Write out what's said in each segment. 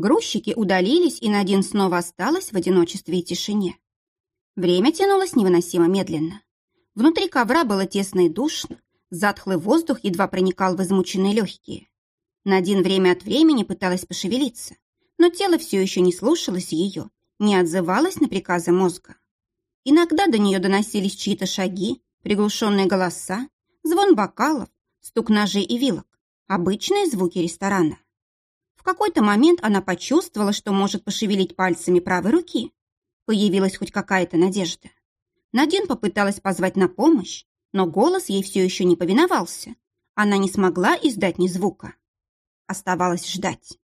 Грузчики удалились, и Надин снова осталась в одиночестве и тишине. Время тянулось невыносимо медленно. Внутри ковра было тесно и душно, затхлый воздух едва проникал в измученные легкие. Надин время от времени пыталась пошевелиться, но тело все еще не слушалось ее, не отзывалось на приказы мозга. Иногда до нее доносились чьи-то шаги, приглушенные голоса, звон бокалов, стук ножей и вилок, обычные звуки ресторана. В какой-то момент она почувствовала, что может пошевелить пальцами правой руки. Появилась хоть какая-то надежда. Надин попыталась позвать на помощь, но голос ей все еще не повиновался. Она не смогла издать ни звука. Оставалось ждать.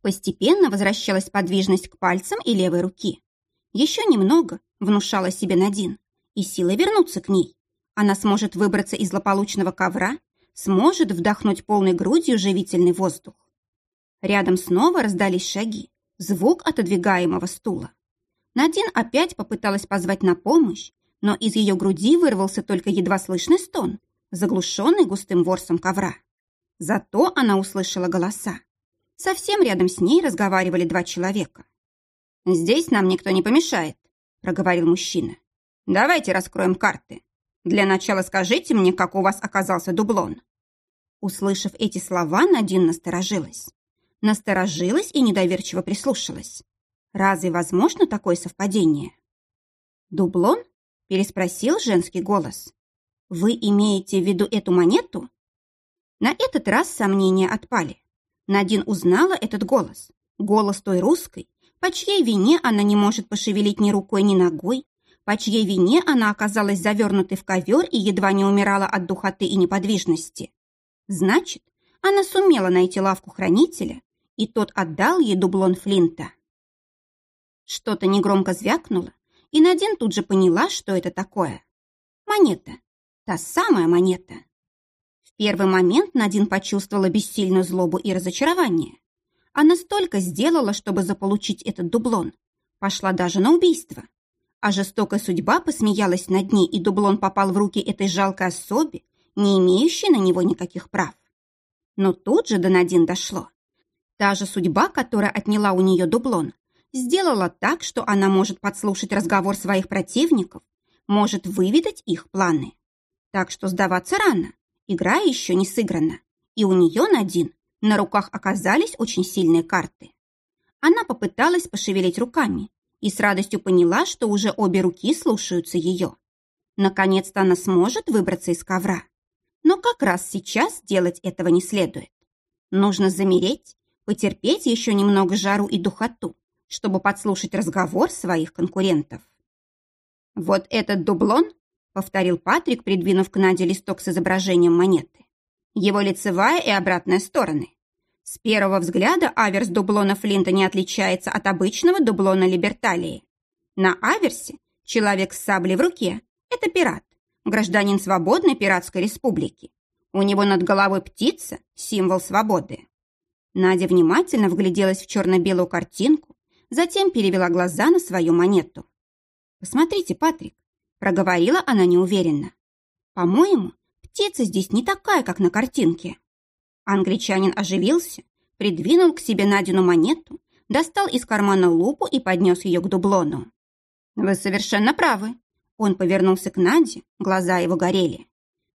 Постепенно возвращалась подвижность к пальцам и левой руки. Еще немного, внушала себе Надин, и сила вернуться к ней. Она сможет выбраться из злополучного ковра, сможет вдохнуть полной грудью живительный воздух. Рядом снова раздались шаги, звук отодвигаемого стула. Надин опять попыталась позвать на помощь, но из ее груди вырвался только едва слышный стон, заглушенный густым ворсом ковра. Зато она услышала голоса. Совсем рядом с ней разговаривали два человека. «Здесь нам никто не помешает», — проговорил мужчина. «Давайте раскроем карты. Для начала скажите мне, как у вас оказался дублон». Услышав эти слова, Надин насторожилась насторожилась и недоверчиво прислушалась. Разве возможно такое совпадение? «Дублон?» – переспросил женский голос. «Вы имеете в виду эту монету?» На этот раз сомнения отпали. Надин узнала этот голос. Голос той русской, по чьей вине она не может пошевелить ни рукой, ни ногой, по чьей вине она оказалась завернутой в ковер и едва не умирала от духоты и неподвижности. Значит, она сумела найти лавку хранителя, и тот отдал ей дублон Флинта. Что-то негромко звякнуло, и Надин тут же поняла, что это такое. Монета. Та самая монета. В первый момент Надин почувствовала бессильную злобу и разочарование. Она столько сделала, чтобы заполучить этот дублон. Пошла даже на убийство. А жестокая судьба посмеялась над ней, и дублон попал в руки этой жалкой особе, не имеющей на него никаких прав. Но тут же до Надин дошло. Та же судьба, которая отняла у нее дублон, сделала так, что она может подслушать разговор своих противников, может выведать их планы. Так что сдаваться рано, игра еще не сыграна, и у нее на один на руках оказались очень сильные карты. Она попыталась пошевелить руками и с радостью поняла, что уже обе руки слушаются ее. Наконец-то она сможет выбраться из ковра. Но как раз сейчас делать этого не следует. Нужно замереть потерпеть еще немного жару и духоту, чтобы подслушать разговор своих конкурентов. «Вот этот дублон», — повторил Патрик, придвинув к Наде листок с изображением монеты. «Его лицевая и обратная стороны. С первого взгляда аверс дублона Флинта не отличается от обычного дублона Либерталии. На аверсе человек с саблей в руке – это пират, гражданин свободной пиратской республики. У него над головой птица – символ свободы. Надя внимательно вгляделась в черно-белую картинку, затем перевела глаза на свою монету. «Посмотрите, Патрик», — проговорила она неуверенно. «По-моему, птица здесь не такая, как на картинке». Англичанин оживился, придвинул к себе Надину монету, достал из кармана лупу и поднес ее к дублону. «Вы совершенно правы». Он повернулся к Наде, глаза его горели.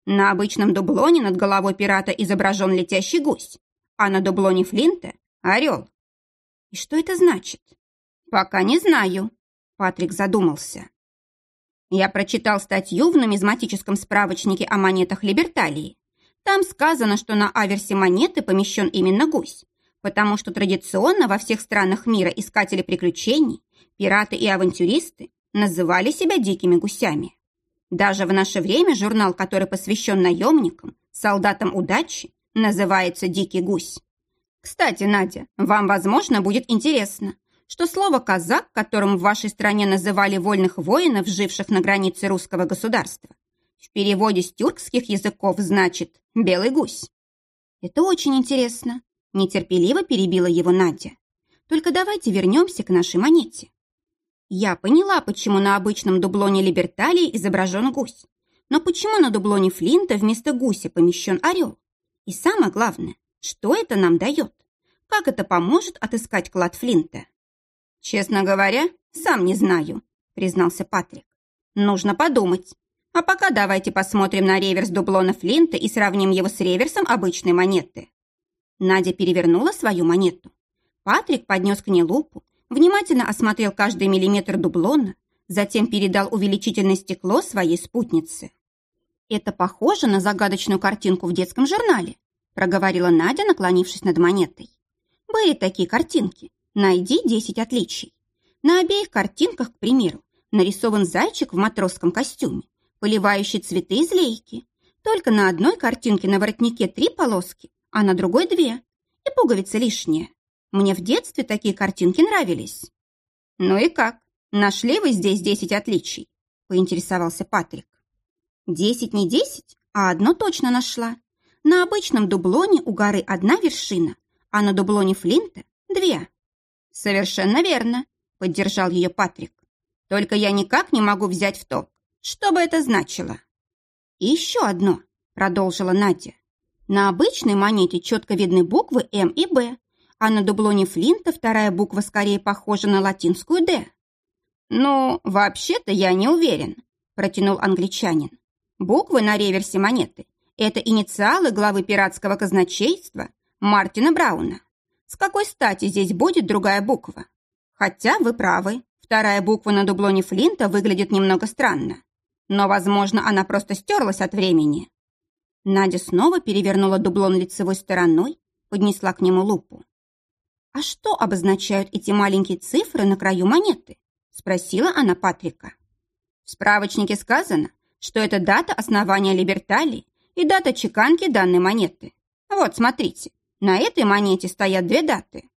На обычном дублоне над головой пирата изображен летящий гусь, а на дублоне Флинта — орел. И что это значит? Пока не знаю. Патрик задумался. Я прочитал статью в нумизматическом справочнике о монетах Либерталии. Там сказано, что на аверсе монеты помещен именно гусь, потому что традиционно во всех странах мира искатели приключений, пираты и авантюристы называли себя дикими гусями. Даже в наше время журнал, который посвящен наемникам, солдатам удачи, называется «Дикий гусь». Кстати, Надя, вам, возможно, будет интересно, что слово «казак», которым в вашей стране называли вольных воинов, живших на границе русского государства, в переводе с тюркских языков значит «белый гусь». Это очень интересно. Нетерпеливо перебила его Надя. Только давайте вернемся к нашей монете. Я поняла, почему на обычном дублоне Либерталии изображен гусь. Но почему на дублоне Флинта вместо гуся помещен орел? И самое главное, что это нам дает? как это поможет отыскать клад Флинта. «Честно говоря, сам не знаю», — признался Патрик. «Нужно подумать. А пока давайте посмотрим на реверс дублона Флинта и сравним его с реверсом обычной монеты». Надя перевернула свою монету. Патрик поднес к ней лупу, внимательно осмотрел каждый миллиметр дублона, затем передал увеличительное стекло своей спутнице. «Это похоже на загадочную картинку в детском журнале», проговорила Надя, наклонившись над монетой. «Были такие картинки. Найди 10 отличий. На обеих картинках, к примеру, нарисован зайчик в матросском костюме, поливающий цветы из лейки. Только на одной картинке на воротнике три полоски, а на другой две. И пуговица лишняя. Мне в детстве такие картинки нравились. Ну и как? Нашли вы здесь десять отличий? Поинтересовался Патрик. Десять не десять, а одно точно нашла. На обычном дублоне у горы одна вершина, а на дублоне Флинта две. Совершенно верно, поддержал ее Патрик. Только я никак не могу взять в толк, что бы это значило. И еще одно, продолжила Надя. На обычной монете четко видны буквы М и Б, а на дублоне Флинта вторая буква скорее похожа на латинскую «Д». «Ну, вообще-то я не уверен», – протянул англичанин. «Буквы на реверсе монеты – это инициалы главы пиратского казначейства Мартина Брауна. С какой стати здесь будет другая буква? Хотя вы правы, вторая буква на дублоне Флинта выглядит немного странно. Но, возможно, она просто стерлась от времени». Надя снова перевернула дублон лицевой стороной, поднесла к нему лупу. «А что обозначают эти маленькие цифры на краю монеты?» – спросила она Патрика. В справочнике сказано, что это дата основания Либерталии и дата чеканки данной монеты. Вот, смотрите, на этой монете стоят две даты.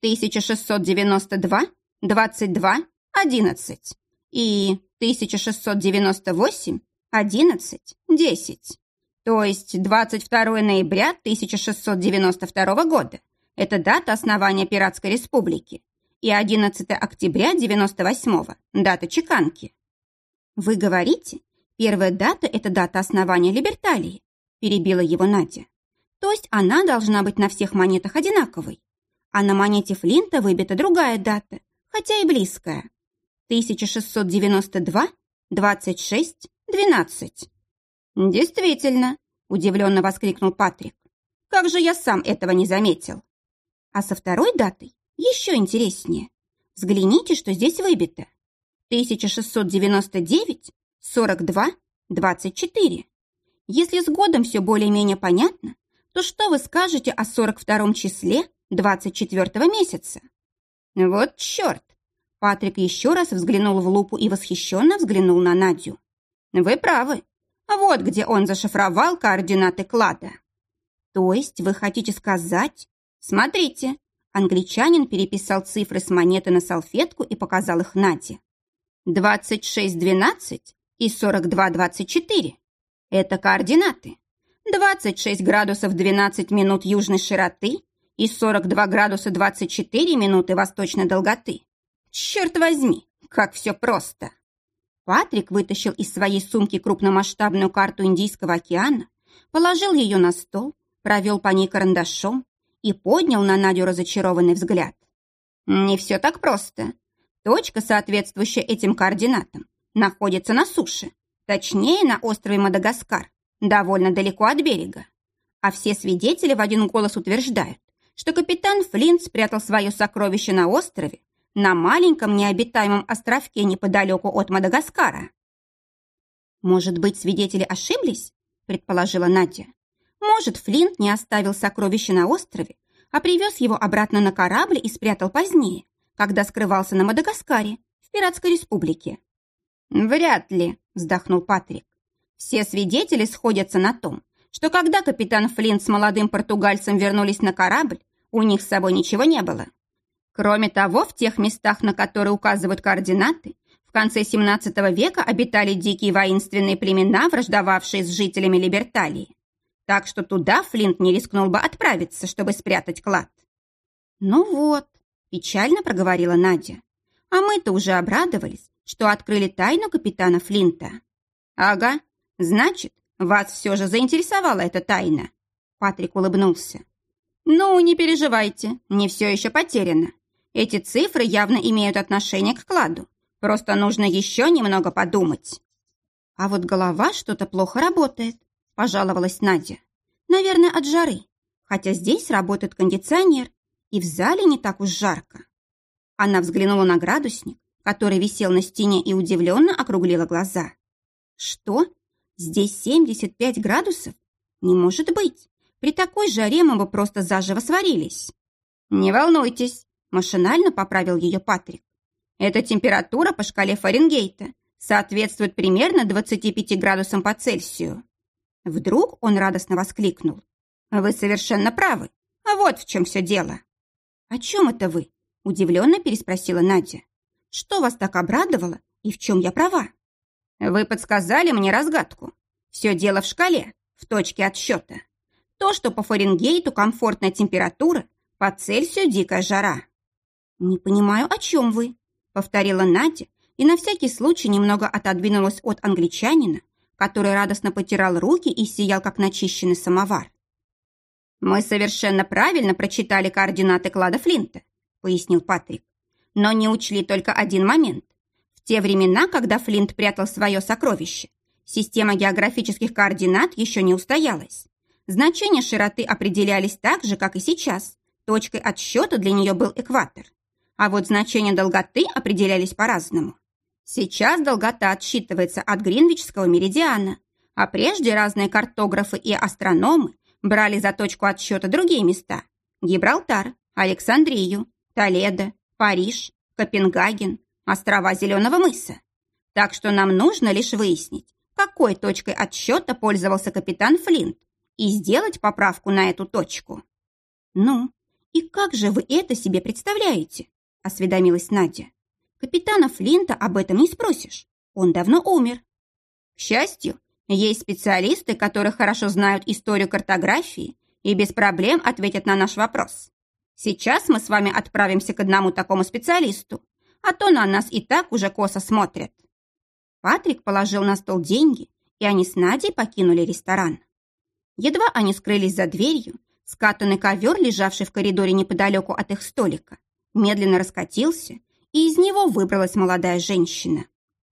1692, 22, 11 и 1698, 11, 10. То есть 22 ноября 1692 года это дата основания Пиратской республики. И 11 октября 98-го – дата чеканки. Вы говорите, первая дата – это дата основания Либерталии, перебила его Надя. То есть она должна быть на всех монетах одинаковой. А на монете Флинта выбита другая дата, хотя и близкая. 1692, 26, 12. Действительно, удивленно воскликнул Патрик. Как же я сам этого не заметил? А со второй датой еще интереснее. Взгляните, что здесь выбито. 1699, 42, 24. Если с годом все более-менее понятно, то что вы скажете о 42 числе 24 месяца? Вот черт! Патрик еще раз взглянул в лупу и восхищенно взглянул на Надю. Вы правы. Вот где он зашифровал координаты клада. То есть вы хотите сказать, «Смотрите!» Англичанин переписал цифры с монеты на салфетку и показал их Наде. «26-12 и 42-24. Это координаты. 26 градусов 12 минут южной широты и 42 градуса 24 минуты восточной долготы. Черт возьми, как все просто!» Патрик вытащил из своей сумки крупномасштабную карту Индийского океана, положил ее на стол, провел по ней карандашом, и поднял на Надю разочарованный взгляд. Не все так просто. Точка, соответствующая этим координатам, находится на суше, точнее на острове Мадагаскар, довольно далеко от берега. А все свидетели в один голос утверждают, что капитан Флинт спрятал свое сокровище на острове, на маленьком необитаемом островке неподалеку от Мадагаскара. «Может быть, свидетели ошиблись?» – предположила Надя. Может, Флинт не оставил сокровище на острове, а привез его обратно на корабль и спрятал позднее, когда скрывался на Мадагаскаре, в Пиратской республике. «Вряд ли», — вздохнул Патрик. «Все свидетели сходятся на том, что когда капитан Флинт с молодым португальцем вернулись на корабль, у них с собой ничего не было. Кроме того, в тех местах, на которые указывают координаты, в конце 17 века обитали дикие воинственные племена, враждовавшие с жителями Либерталии. Так что туда Флинт не рискнул бы отправиться, чтобы спрятать клад. «Ну вот», – печально проговорила Надя. «А мы-то уже обрадовались, что открыли тайну капитана Флинта». «Ага, значит, вас все же заинтересовала эта тайна?» Патрик улыбнулся. «Ну, не переживайте, не все еще потеряно. Эти цифры явно имеют отношение к кладу. Просто нужно еще немного подумать». «А вот голова что-то плохо работает», – пожаловалась Надя. «Наверное, от жары. Хотя здесь работает кондиционер, и в зале не так уж жарко». Она взглянула на градусник, который висел на стене и удивленно округлила глаза. «Что? Здесь 75 градусов? Не может быть! При такой жаре мы бы просто заживо сварились!» «Не волнуйтесь!» – машинально поправил ее Патрик. «Эта температура по шкале Фаренгейта соответствует примерно 25 градусам по Цельсию». Вдруг он радостно воскликнул. «Вы совершенно правы. А вот в чем все дело». «О чем это вы?» – удивленно переспросила Надя. Что вас так обрадовало и в чем я права? Вы подсказали мне разгадку. Все дело в шкале, в точке отсчета. То, что по Фаренгейту комфортная температура, по Цельсию дикая жара. Не понимаю, о чем вы, повторила Надя и на всякий случай немного отодвинулась от англичанина, который радостно потирал руки и сиял, как начищенный самовар. «Мы совершенно правильно прочитали координаты клада Флинта», пояснил Патрик но не учли только один момент. В те времена, когда Флинт прятал свое сокровище, система географических координат еще не устоялась. Значения широты определялись так же, как и сейчас. Точкой отсчета для нее был экватор. А вот значения долготы определялись по-разному. Сейчас долгота отсчитывается от Гринвичского меридиана, а прежде разные картографы и астрономы брали за точку отсчета другие места – Гибралтар, Александрию, Толедо, Париж, Копенгаген, острова Зеленого мыса. Так что нам нужно лишь выяснить, какой точкой отсчета пользовался капитан Флинт и сделать поправку на эту точку. «Ну, и как же вы это себе представляете?» – осведомилась Надя. «Капитана Флинта об этом не спросишь. Он давно умер». К счастью, есть специалисты, которые хорошо знают историю картографии и без проблем ответят на наш вопрос. Сейчас мы с вами отправимся к одному такому специалисту, а то на нас и так уже косо смотрят». Патрик положил на стол деньги, и они с Надей покинули ресторан. Едва они скрылись за дверью, скатанный ковер, лежавший в коридоре неподалеку от их столика, медленно раскатился, и из него выбралась молодая женщина.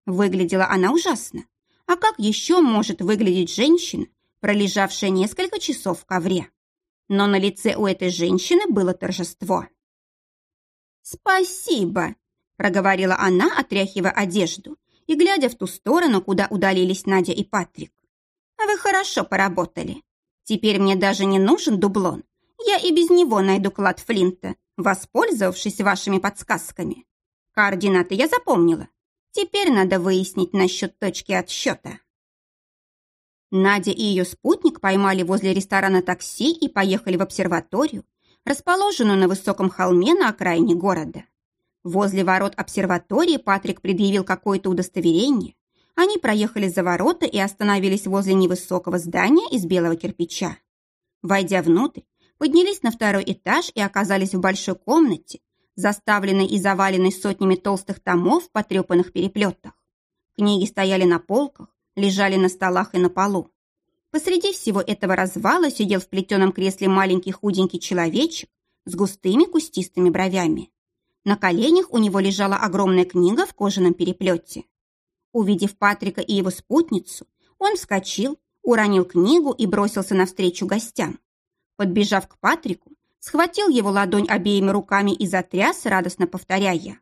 Выглядела она ужасно. А как еще может выглядеть женщина, пролежавшая несколько часов в ковре? Но на лице у этой женщины было торжество. «Спасибо», – проговорила она, отряхивая одежду и глядя в ту сторону, куда удалились Надя и Патрик. «Вы хорошо поработали. Теперь мне даже не нужен дублон. Я и без него найду клад Флинта, воспользовавшись вашими подсказками. Координаты я запомнила. Теперь надо выяснить насчет точки отсчета». Надя и ее спутник поймали возле ресторана такси и поехали в обсерваторию, расположенную на высоком холме на окраине города. Возле ворот обсерватории Патрик предъявил какое-то удостоверение. Они проехали за ворота и остановились возле невысокого здания из белого кирпича. Войдя внутрь, поднялись на второй этаж и оказались в большой комнате, заставленной и заваленной сотнями толстых томов в потрепанных переплетах. Книги стояли на полках, лежали на столах и на полу. Посреди всего этого развала сидел в плетеном кресле маленький худенький человечек с густыми кустистыми бровями. На коленях у него лежала огромная книга в кожаном переплете. Увидев Патрика и его спутницу, он вскочил, уронил книгу и бросился навстречу гостям. Подбежав к Патрику, схватил его ладонь обеими руками и затряс, радостно повторяя.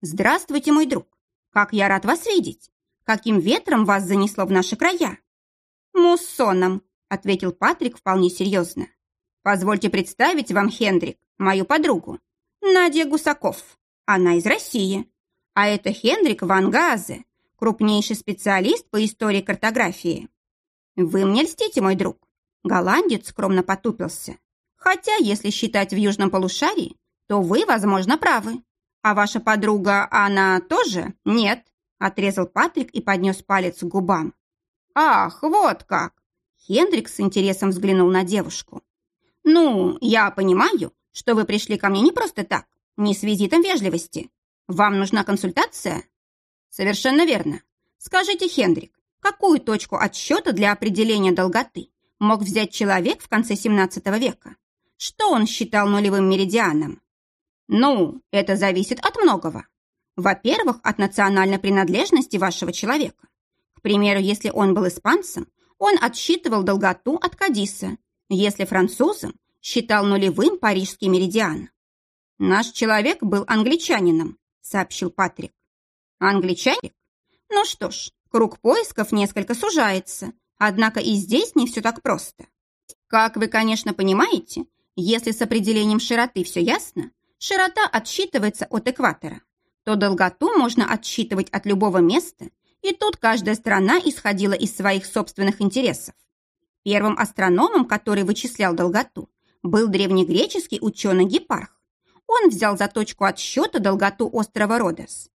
«Здравствуйте, мой друг! Как я рад вас видеть! Каким ветром вас занесло в наши края?» «Муссоном», — ответил Патрик вполне серьезно. «Позвольте представить вам, Хендрик, мою подругу, Надя Гусаков. Она из России. А это Хендрик Ван Газе, крупнейший специалист по истории картографии. Вы мне льстите, мой друг». Голландец скромно потупился. «Хотя, если считать в южном полушарии, то вы, возможно, правы. А ваша подруга, она тоже? Нет. Отрезал Патрик и поднес палец к губам. «Ах, вот как!» Хендрик с интересом взглянул на девушку. «Ну, я понимаю, что вы пришли ко мне не просто так, не с визитом вежливости. Вам нужна консультация?» «Совершенно верно. Скажите, Хендрик, какую точку отсчета для определения долготы мог взять человек в конце 17 века? что он считал нулевым меридианом? Ну, это зависит от многого. Во-первых, от национальной принадлежности вашего человека. К примеру, если он был испанцем, он отсчитывал долготу от Кадиса. Если французом, считал нулевым парижский меридиан. «Наш человек был англичанином», — сообщил Патрик. «Англичанин? Ну что ж, круг поисков несколько сужается, однако и здесь не все так просто. Как вы, конечно, понимаете, если с определением широты все ясно, широта отсчитывается от экватора, то долготу можно отсчитывать от любого места, и тут каждая страна исходила из своих собственных интересов. Первым астрономом, который вычислял долготу, был древнегреческий ученый Гепарх. Он взял за точку отсчета долготу острова Родос.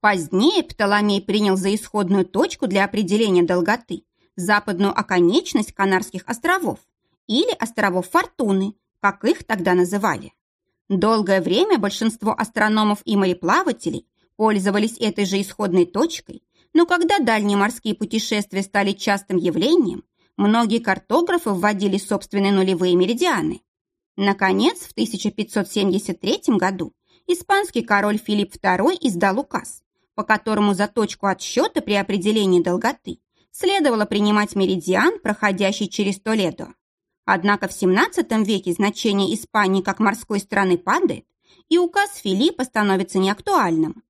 Позднее Птоломей принял за исходную точку для определения долготы западную оконечность Канарских островов или островов Фортуны, как их тогда называли. Долгое время большинство астрономов и мореплавателей пользовались этой же исходной точкой, но когда дальние морские путешествия стали частым явлением, многие картографы вводили собственные нулевые меридианы. Наконец, в 1573 году испанский король Филипп II издал указ, по которому за точку отсчета при определении долготы следовало принимать меридиан, проходящий через Толедо. Однако в XVII веке значение Испании как морской страны падает, и указ Филиппа становится неактуальным.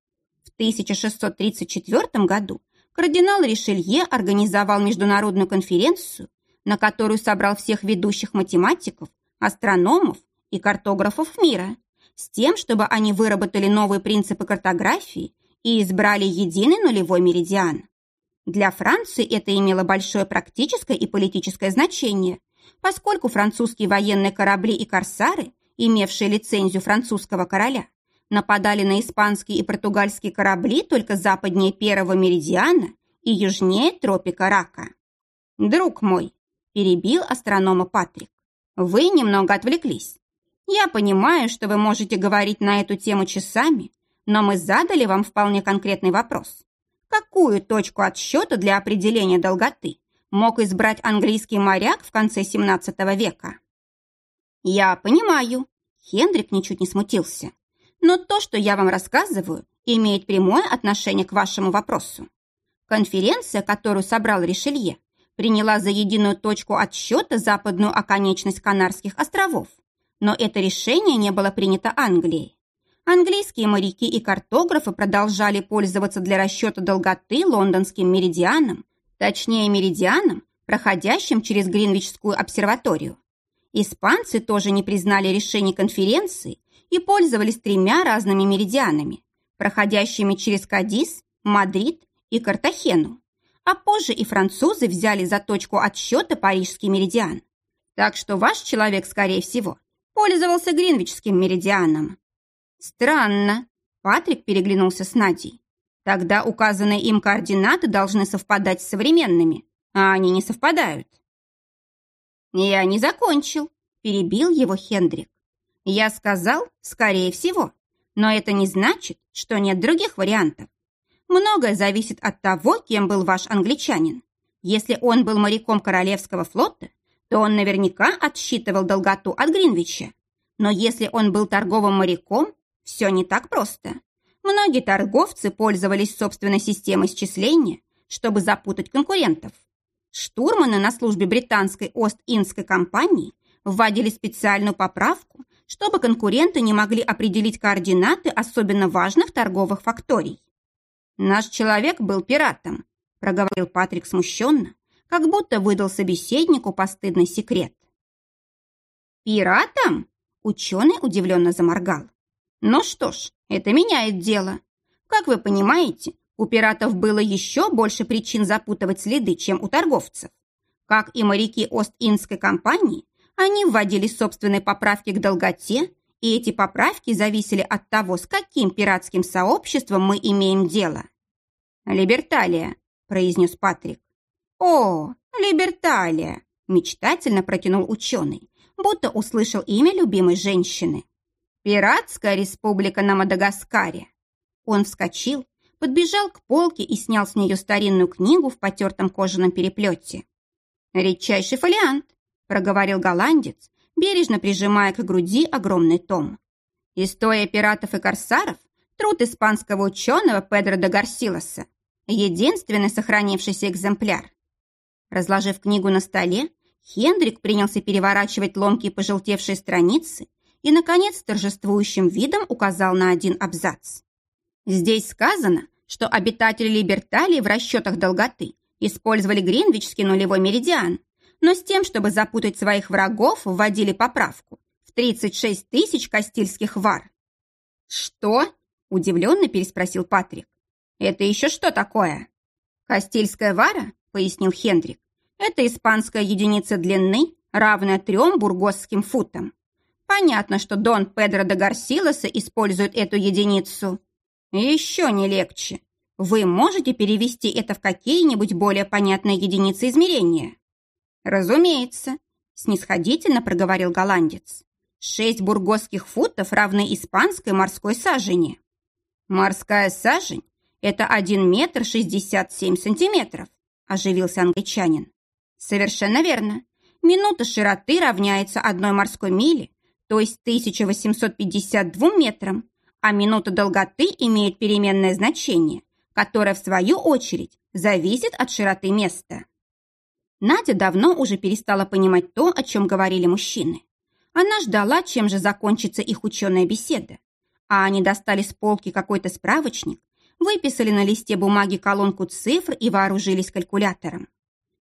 В 1634 году кардинал Ришелье организовал международную конференцию, на которую собрал всех ведущих математиков, астрономов и картографов мира, с тем, чтобы они выработали новые принципы картографии и избрали единый нулевой меридиан. Для Франции это имело большое практическое и политическое значение, поскольку французские военные корабли и корсары, имевшие лицензию французского короля, нападали на испанские и португальские корабли только западнее первого меридиана и южнее тропика Рака. «Друг мой», – перебил астронома Патрик, вы немного отвлеклись. Я понимаю, что вы можете говорить на эту тему часами, но мы задали вам вполне конкретный вопрос. Какую точку отсчета для определения долготы мог избрать английский моряк в конце 17 века? Я понимаю. Хендрик ничуть не смутился. Но то, что я вам рассказываю, имеет прямое отношение к вашему вопросу. Конференция, которую собрал Ришелье, приняла за единую точку отсчета западную оконечность Канарских островов. Но это решение не было принято Англией. Английские моряки и картографы продолжали пользоваться для расчета долготы лондонским меридианом, точнее меридианом, проходящим через Гринвичскую обсерваторию. Испанцы тоже не признали решение конференции и пользовались тремя разными меридианами, проходящими через Кадис, Мадрид и Картахену а позже и французы взяли за точку отсчета парижский меридиан. Так что ваш человек, скорее всего, пользовался гринвичским меридианом. Странно. Патрик переглянулся с Надей. Тогда указанные им координаты должны совпадать с современными, а они не совпадают. Я не закончил, перебил его Хендрик. Я сказал, скорее всего, но это не значит, что нет других вариантов. Многое зависит от того, кем был ваш англичанин. Если он был моряком Королевского флота, то он наверняка отсчитывал долготу от Гринвича. Но если он был торговым моряком, все не так просто. Многие торговцы пользовались собственной системой счисления, чтобы запутать конкурентов. Штурманы на службе британской Ост-Индской компании вводили специальную поправку, чтобы конкуренты не могли определить координаты особенно важных торговых факторий. «Наш человек был пиратом», – проговорил Патрик смущенно, как будто выдал собеседнику постыдный секрет. «Пиратом?» – ученый удивленно заморгал. «Ну что ж, это меняет дело. Как вы понимаете, у пиратов было еще больше причин запутывать следы, чем у торговцев. Как и моряки Ост-Индской компании, они вводили собственные поправки к долготе и эти поправки зависели от того, с каким пиратским сообществом мы имеем дело. «Либерталия», – произнес Патрик. «О, Либерталия», – мечтательно протянул ученый, будто услышал имя любимой женщины. «Пиратская республика на Мадагаскаре». Он вскочил, подбежал к полке и снял с нее старинную книгу в потертом кожаном переплете. «Редчайший фолиант», – проговорил голландец, бережно прижимая к груди огромный том. История пиратов и корсаров – труд испанского ученого Педро де Гарсилоса, единственный сохранившийся экземпляр. Разложив книгу на столе, Хендрик принялся переворачивать ломкие пожелтевшие страницы и, наконец, торжествующим видом указал на один абзац. Здесь сказано, что обитатели Либерталии в расчетах долготы использовали Гринвичский нулевой меридиан, но с тем, чтобы запутать своих врагов, вводили поправку в 36 тысяч кастильских вар. «Что?» – удивленно переспросил Патрик. «Это еще что такое?» «Кастильская вара», – пояснил Хендрик, «это испанская единица длины, равная трем бургосским футам. Понятно, что Дон Педро де Гарсилоса использует эту единицу. Еще не легче. Вы можете перевести это в какие-нибудь более понятные единицы измерения? Разумеется, снисходительно проговорил голландец. Шесть бургосских футов равны испанской морской сажени. Морская сажень – это один метр шестьдесят семь сантиметров, оживился англичанин. Совершенно верно. Минута широты равняется одной морской миле, то есть 1852 метрам, а минута долготы имеет переменное значение, которое, в свою очередь, зависит от широты места. Надя давно уже перестала понимать то, о чем говорили мужчины. Она ждала, чем же закончится их ученая беседа. А они достали с полки какой-то справочник, выписали на листе бумаги колонку цифр и вооружились калькулятором.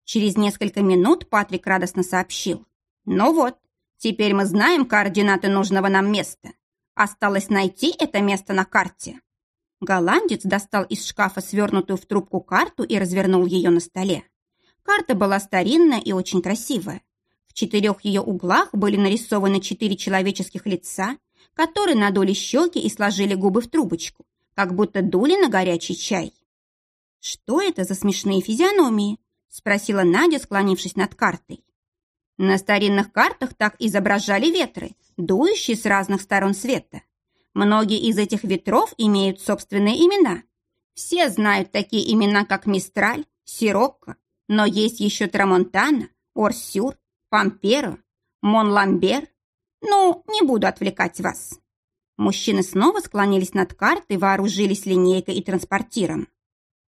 Через несколько минут Патрик радостно сообщил. «Ну вот, теперь мы знаем координаты нужного нам места. Осталось найти это место на карте». Голландец достал из шкафа свернутую в трубку карту и развернул ее на столе. Карта была старинная и очень красивая. В четырех ее углах были нарисованы четыре человеческих лица, которые надули щеки и сложили губы в трубочку, как будто дули на горячий чай. «Что это за смешные физиономии?» – спросила Надя, склонившись над картой. На старинных картах так изображали ветры, дующие с разных сторон света. Многие из этих ветров имеют собственные имена. Все знают такие имена, как Мистраль, Сирокко, но есть еще Трамонтана, Орсюр, Памперо, Монламбер. Ну, не буду отвлекать вас. Мужчины снова склонились над картой, вооружились линейкой и транспортиром.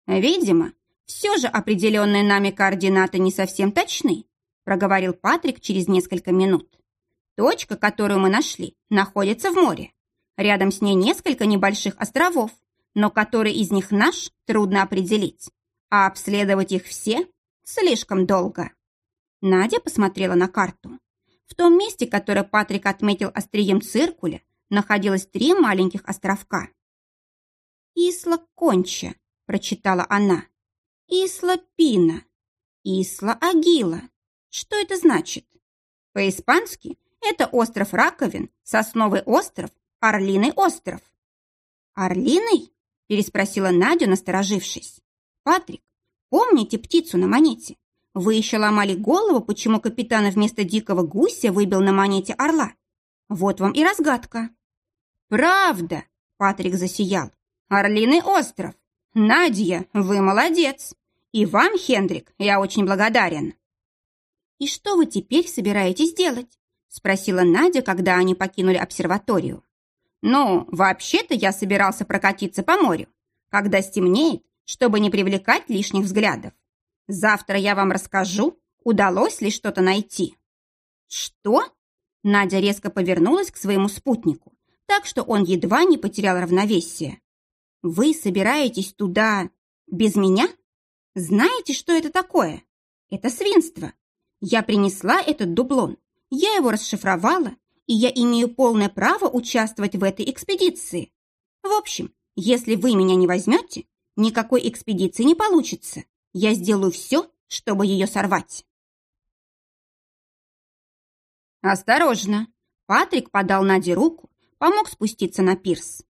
Видимо, все же определенные нами координаты не совсем точны, проговорил Патрик через несколько минут. Точка, которую мы нашли, находится в море. Рядом с ней несколько небольших островов, но который из них наш, трудно определить. А обследовать их все слишком долго. Надя посмотрела на карту. В том месте, которое Патрик отметил острием циркуля, находилось три маленьких островка. «Исла Конча», — прочитала она. «Исла Пина», «Исла Агила». Что это значит? По-испански это остров Раковин, Сосновый остров, Орлиный остров. «Орлиный?» – переспросила Надя, насторожившись. «Патрик, помните птицу на монете? Вы еще ломали голову, почему капитан вместо дикого гуся выбил на монете орла. Вот вам и разгадка». «Правда!» – Патрик засиял. «Орлиный остров! Надя, вы молодец! И вам, Хендрик, я очень благодарен!» «И что вы теперь собираетесь делать?» – спросила Надя, когда они покинули обсерваторию. «Ну, вообще-то я собирался прокатиться по морю, когда стемнеет, чтобы не привлекать лишних взглядов. Завтра я вам расскажу, удалось ли что-то найти». «Что?» Надя резко повернулась к своему спутнику, так что он едва не потерял равновесие. «Вы собираетесь туда без меня? Знаете, что это такое? Это свинство. Я принесла этот дублон, я его расшифровала, и я имею полное право участвовать в этой экспедиции. В общем, если вы меня не возьмете, никакой экспедиции не получится. Я сделаю все, чтобы ее сорвать. Осторожно! Патрик подал Наде руку, помог спуститься на пирс.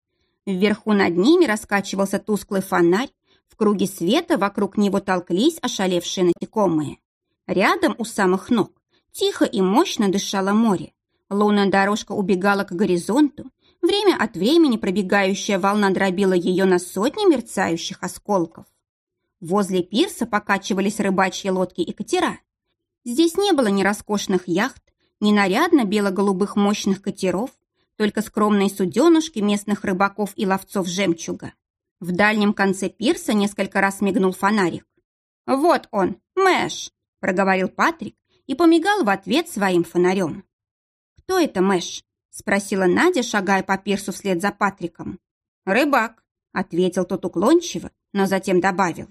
Вверху над ними раскачивался тусклый фонарь, в круге света вокруг него толклись ошалевшие насекомые. Рядом у самых ног тихо и мощно дышало море. Лунная дорожка убегала к горизонту, время от времени пробегающая волна дробила ее на сотни мерцающих осколков. Возле пирса покачивались рыбачьи лодки и катера. Здесь не было ни роскошных яхт, Ни нарядно бело-голубых мощных катеров, только скромные суденышки местных рыбаков и ловцов жемчуга. В дальнем конце пирса несколько раз мигнул фонарик. «Вот он, Мэш!» – проговорил Патрик и помигал в ответ своим фонарем. «Кто это Мэш?» – спросила Надя, шагая по пирсу вслед за Патриком. «Рыбак», – ответил тот уклончиво, но затем добавил.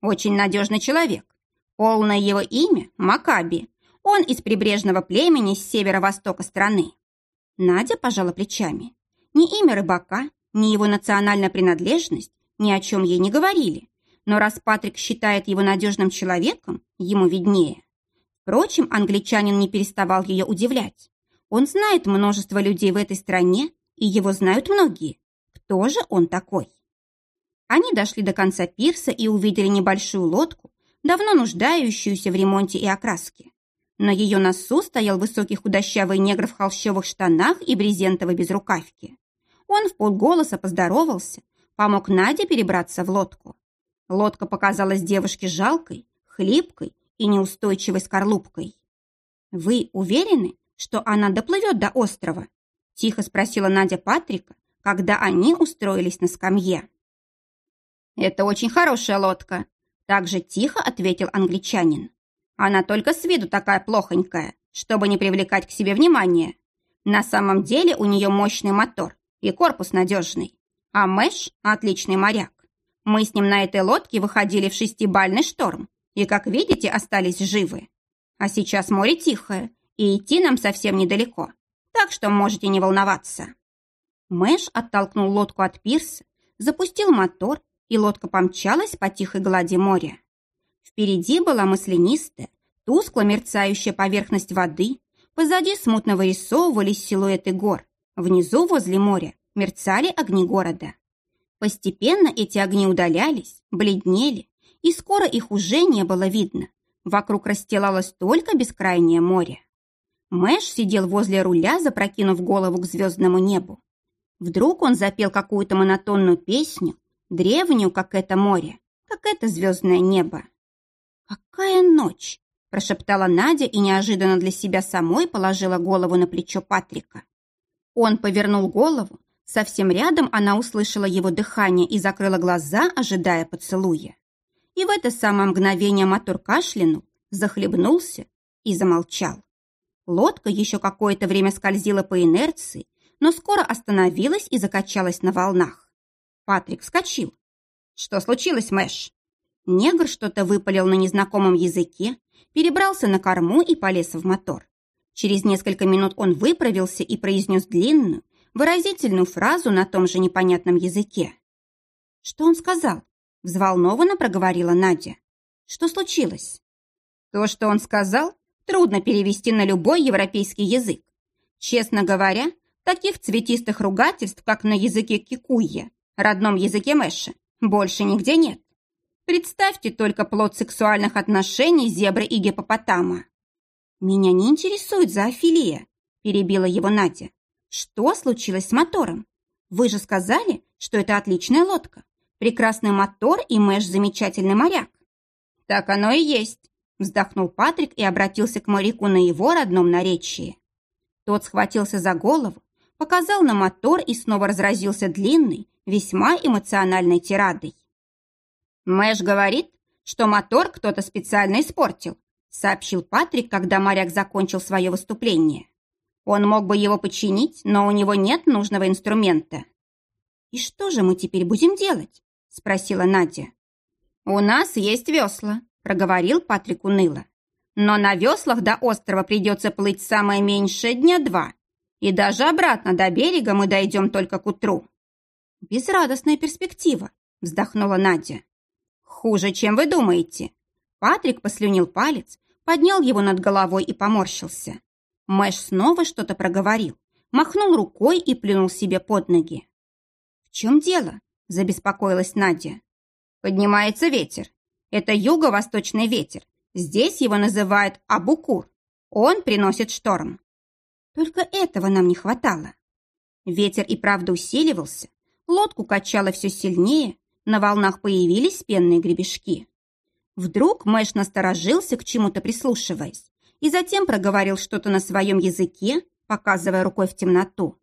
«Очень надежный человек. Полное его имя – Макаби. Он из прибрежного племени с северо-востока страны». Надя пожала плечами. Ни имя рыбака, ни его национальная принадлежность ни о чем ей не говорили. Но раз Патрик считает его надежным человеком, ему виднее. Впрочем, англичанин не переставал ее удивлять. Он знает множество людей в этой стране, и его знают многие. Кто же он такой? Они дошли до конца пирса и увидели небольшую лодку, давно нуждающуюся в ремонте и окраске. На ее носу стоял высокий худощавый негр в холщовых штанах и брезентовой безрукавке. Он в полголоса поздоровался, помог Наде перебраться в лодку. Лодка показалась девушке жалкой, хлипкой и неустойчивой скорлупкой. «Вы уверены, что она доплывет до острова?» – тихо спросила Надя Патрика, когда они устроились на скамье. «Это очень хорошая лодка», – также тихо ответил англичанин. «Она только с виду такая плохонькая, чтобы не привлекать к себе внимания. На самом деле у нее мощный мотор и корпус надежный, а Мэш – отличный моряк. Мы с ним на этой лодке выходили в шестибальный шторм, и, как видите, остались живы. А сейчас море тихое, и идти нам совсем недалеко, так что можете не волноваться». Мэш оттолкнул лодку от пирса, запустил мотор, и лодка помчалась по тихой глади моря. Впереди была маслянистая, тускло мерцающая поверхность воды, позади смутно вырисовывались силуэты гор, внизу возле моря мерцали огни города. Постепенно эти огни удалялись, бледнели, и скоро их уже не было видно. Вокруг расстилалось только бескрайнее море. Мэш сидел возле руля, запрокинув голову к звездному небу. Вдруг он запел какую-то монотонную песню, древнюю, как это море, как это звездное небо. «Какая ночь!» – прошептала Надя и неожиданно для себя самой положила голову на плечо Патрика. Он повернул голову, совсем рядом она услышала его дыхание и закрыла глаза, ожидая поцелуя. И в это самое мгновение мотор кашлянул, захлебнулся и замолчал. Лодка еще какое-то время скользила по инерции, но скоро остановилась и закачалась на волнах. Патрик вскочил. «Что случилось, Мэш?» Негр что-то выпалил на незнакомом языке, перебрался на корму и полез в мотор. Через несколько минут он выправился и произнес длинную, выразительную фразу на том же непонятном языке. «Что он сказал?» – взволнованно проговорила Надя. «Что случилось?» «То, что он сказал, трудно перевести на любой европейский язык. Честно говоря, таких цветистых ругательств, как на языке кикуйя, родном языке Мэша, больше нигде нет. Представьте только плод сексуальных отношений зебры и гипопотама. «Меня не интересует зоофилия», – перебила его Надя. «Что случилось с мотором? Вы же сказали, что это отличная лодка. Прекрасный мотор и Мэш замечательный моряк». «Так оно и есть», – вздохнул Патрик и обратился к моряку на его родном наречии. Тот схватился за голову, показал на мотор и снова разразился длинной, весьма эмоциональной тирадой. Мэш говорит, что мотор кто-то специально испортил, сообщил Патрик, когда моряк закончил свое выступление. Он мог бы его починить, но у него нет нужного инструмента. «И что же мы теперь будем делать?» – спросила Надя. «У нас есть весла», – проговорил Патрик уныло. «Но на веслах до острова придется плыть самое меньшее дня два, и даже обратно до берега мы дойдем только к утру». «Безрадостная перспектива», – вздохнула Надя. «Хуже, чем вы думаете». Патрик послюнил палец, поднял его над головой и поморщился. Мэш снова что-то проговорил, махнул рукой и плюнул себе под ноги. «В чем дело?» – забеспокоилась Надя. «Поднимается ветер. Это юго-восточный ветер. Здесь его называют Абукур. Он приносит шторм. Только этого нам не хватало. Ветер и правда усиливался, лодку качало все сильнее, на волнах появились пенные гребешки. Вдруг Мэш насторожился, к чему-то прислушиваясь, и затем проговорил что-то на своем языке, показывая рукой в темноту.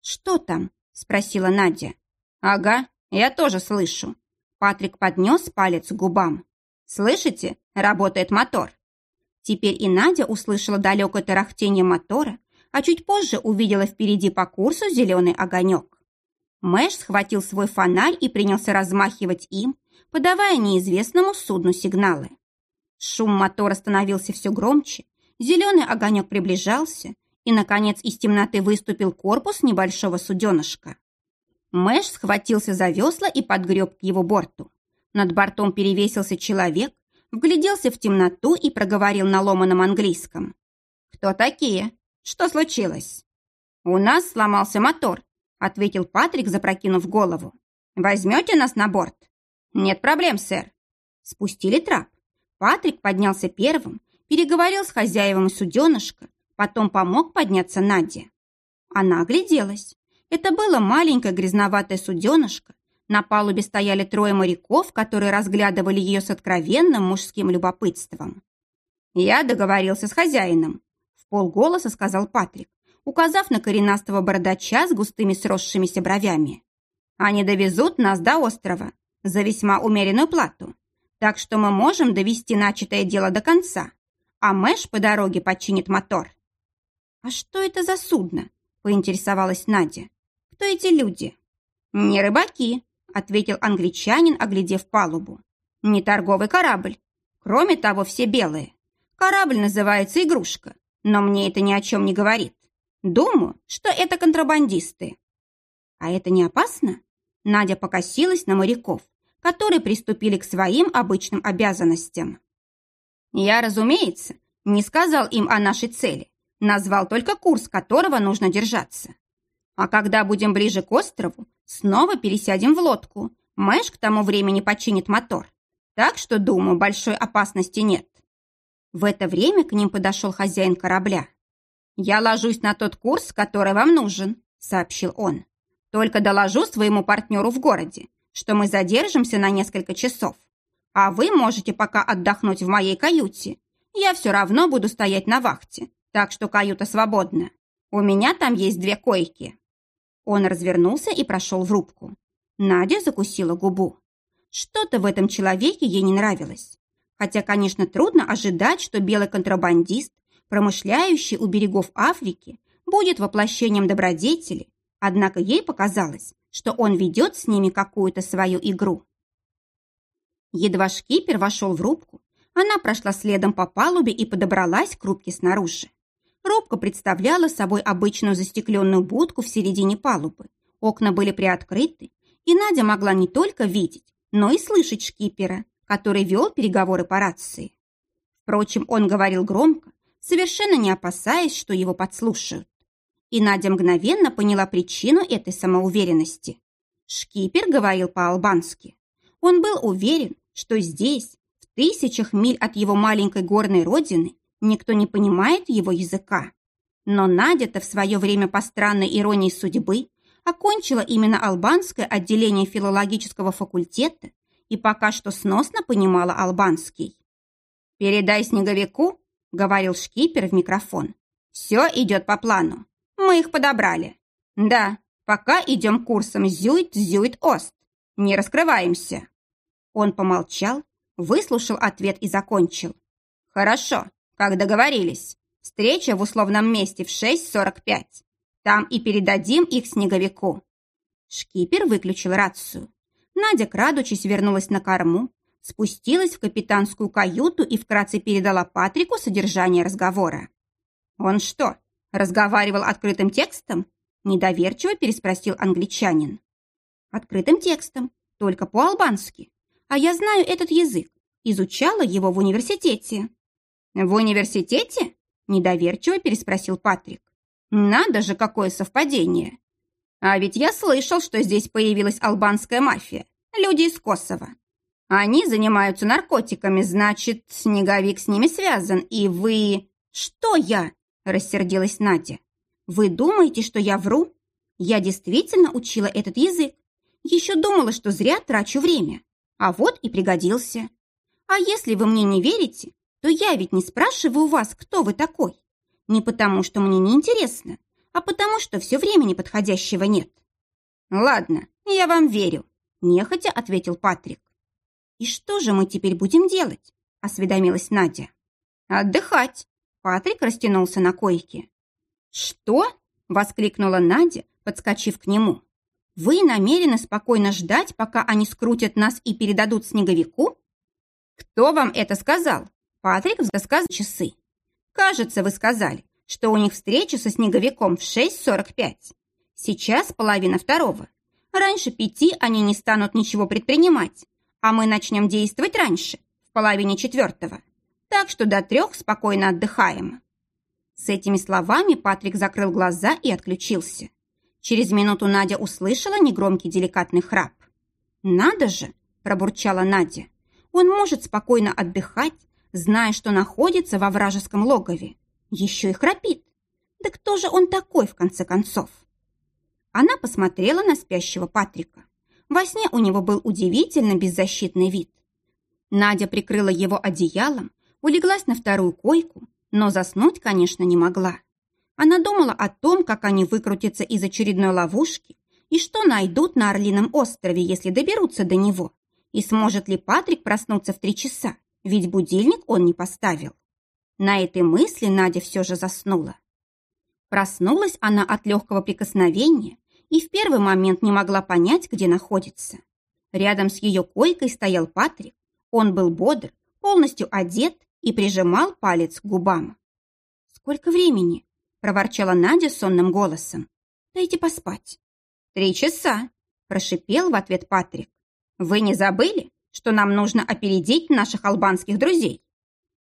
«Что там?» – спросила Надя. «Ага, я тоже слышу». Патрик поднес палец к губам. «Слышите? Работает мотор». Теперь и Надя услышала далекое тарахтение мотора, а чуть позже увидела впереди по курсу зеленый огонек. Мэш схватил свой фонарь и принялся размахивать им, подавая неизвестному судну сигналы. Шум мотора становился все громче, зеленый огонек приближался, и, наконец, из темноты выступил корпус небольшого суденышка. Мэш схватился за весла и подгреб к его борту. Над бортом перевесился человек, вгляделся в темноту и проговорил на ломаном английском. «Кто такие? Что случилось?» «У нас сломался мотор», — ответил Патрик, запрокинув голову. «Возьмете нас на борт?» «Нет проблем, сэр». Спустили трап. Патрик поднялся первым, переговорил с хозяевами суденышка, потом помог подняться Наде. Она огляделась. Это было маленькое грязноватое суденышко. На палубе стояли трое моряков, которые разглядывали ее с откровенным мужским любопытством. «Я договорился с хозяином», в полголоса сказал Патрик, указав на коренастого бородача с густыми сросшимися бровями. «Они довезут нас до острова за весьма умеренную плату, так что мы можем довести начатое дело до конца, а Мэш по дороге починит мотор». «А что это за судно?» – поинтересовалась Надя. «Кто эти люди?» «Не рыбаки», – ответил англичанин, оглядев палубу. «Не торговый корабль. Кроме того, все белые. Корабль называется «Игрушка», но мне это ни о чем не говорит. Думаю, что это контрабандисты. А это не опасно? Надя покосилась на моряков, которые приступили к своим обычным обязанностям. Я, разумеется, не сказал им о нашей цели, назвал только курс, которого нужно держаться. А когда будем ближе к острову, снова пересядем в лодку. Мэш к тому времени починит мотор. Так что, думаю, большой опасности нет. В это время к ним подошел хозяин корабля. «Я ложусь на тот курс, который вам нужен», — сообщил он. «Только доложу своему партнеру в городе, что мы задержимся на несколько часов. А вы можете пока отдохнуть в моей каюте. Я все равно буду стоять на вахте, так что каюта свободна. У меня там есть две койки». Он развернулся и прошел в рубку. Надя закусила губу. Что-то в этом человеке ей не нравилось. Хотя, конечно, трудно ожидать, что белый контрабандист, промышляющий у берегов Африки, будет воплощением добродетели, однако ей показалось, что он ведет с ними какую-то свою игру. Едва шкипер вошел в рубку, она прошла следом по палубе и подобралась к рубке снаружи. Рубка представляла собой обычную застекленную будку в середине палубы. Окна были приоткрыты, и Надя могла не только видеть, но и слышать шкипера, который вел переговоры по рации. Впрочем, он говорил громко, совершенно не опасаясь, что его подслушают. И Надя мгновенно поняла причину этой самоуверенности. Шкипер говорил по-албански. Он был уверен, что здесь, в тысячах миль от его маленькой горной родины, никто не понимает его языка. Но Надя-то в свое время по странной иронии судьбы окончила именно албанское отделение филологического факультета и пока что сносно понимала албанский. «Передай снеговику», — говорил шкипер в микрофон. «Все идет по плану. Мы их подобрали. Да, пока идем курсом Зюит-Зюит-Ост. Не раскрываемся». Он помолчал, выслушал ответ и закончил. «Хорошо, как договорились. Встреча в условном месте в 6.45. Там и передадим их снеговику». Шкипер выключил рацию. Надя, крадучись, вернулась на корму, спустилась в капитанскую каюту и вкратце передала Патрику содержание разговора. «Он что, разговаривал открытым текстом?» Недоверчиво переспросил англичанин. «Открытым текстом, только по-албански. А я знаю этот язык, изучала его в университете». «В университете?» Недоверчиво переспросил Патрик. «Надо же, какое совпадение!» А ведь я слышал, что здесь появилась албанская мафия, люди из Косово. Они занимаются наркотиками, значит, снеговик с ними связан, и вы... Что я? Рассердилась Надя. Вы думаете, что я вру? Я действительно учила этот язык. Еще думала, что зря трачу время. А вот и пригодился. А если вы мне не верите, то я ведь не спрашиваю вас, кто вы такой. Не потому, что мне не интересно, а потому, что все времени подходящего нет. Ладно, я вам верю, нехотя ответил Патрик. И что же мы теперь будем делать? осведомилась Надя. Отдыхать. Патрик растянулся на койке. Что? воскликнула Надя, подскочив к нему. Вы намерены спокойно ждать, пока они скрутят нас и передадут снеговику? Кто вам это сказал? Патрик сказал часы. Кажется, вы сказали, что у них встреча со снеговиком в 6.45. Сейчас половина второго. Раньше пяти они не станут ничего предпринимать, а мы начнем действовать раньше, в половине четвертого. Так что до трех спокойно отдыхаем. С этими словами Патрик закрыл глаза и отключился. Через минуту Надя услышала негромкий деликатный храп. «Надо же!» – пробурчала Надя. «Он может спокойно отдыхать, зная, что находится во вражеском логове. Еще и храпит. Да кто же он такой, в конце концов?» Она посмотрела на спящего Патрика. Во сне у него был удивительно беззащитный вид. Надя прикрыла его одеялом, улеглась на вторую койку, но заснуть, конечно, не могла. Она думала о том, как они выкрутятся из очередной ловушки и что найдут на Орлином острове, если доберутся до него, и сможет ли Патрик проснуться в три часа, ведь будильник он не поставил. На этой мысли Надя все же заснула. Проснулась она от легкого прикосновения и в первый момент не могла понять, где находится. Рядом с ее койкой стоял Патрик. Он был бодр, полностью одет и прижимал палец к губам. «Сколько времени?» проворчала Надя сонным голосом. «Дайте поспать». «Три часа», – прошипел в ответ Патрик. «Вы не забыли, что нам нужно опередить наших албанских друзей?»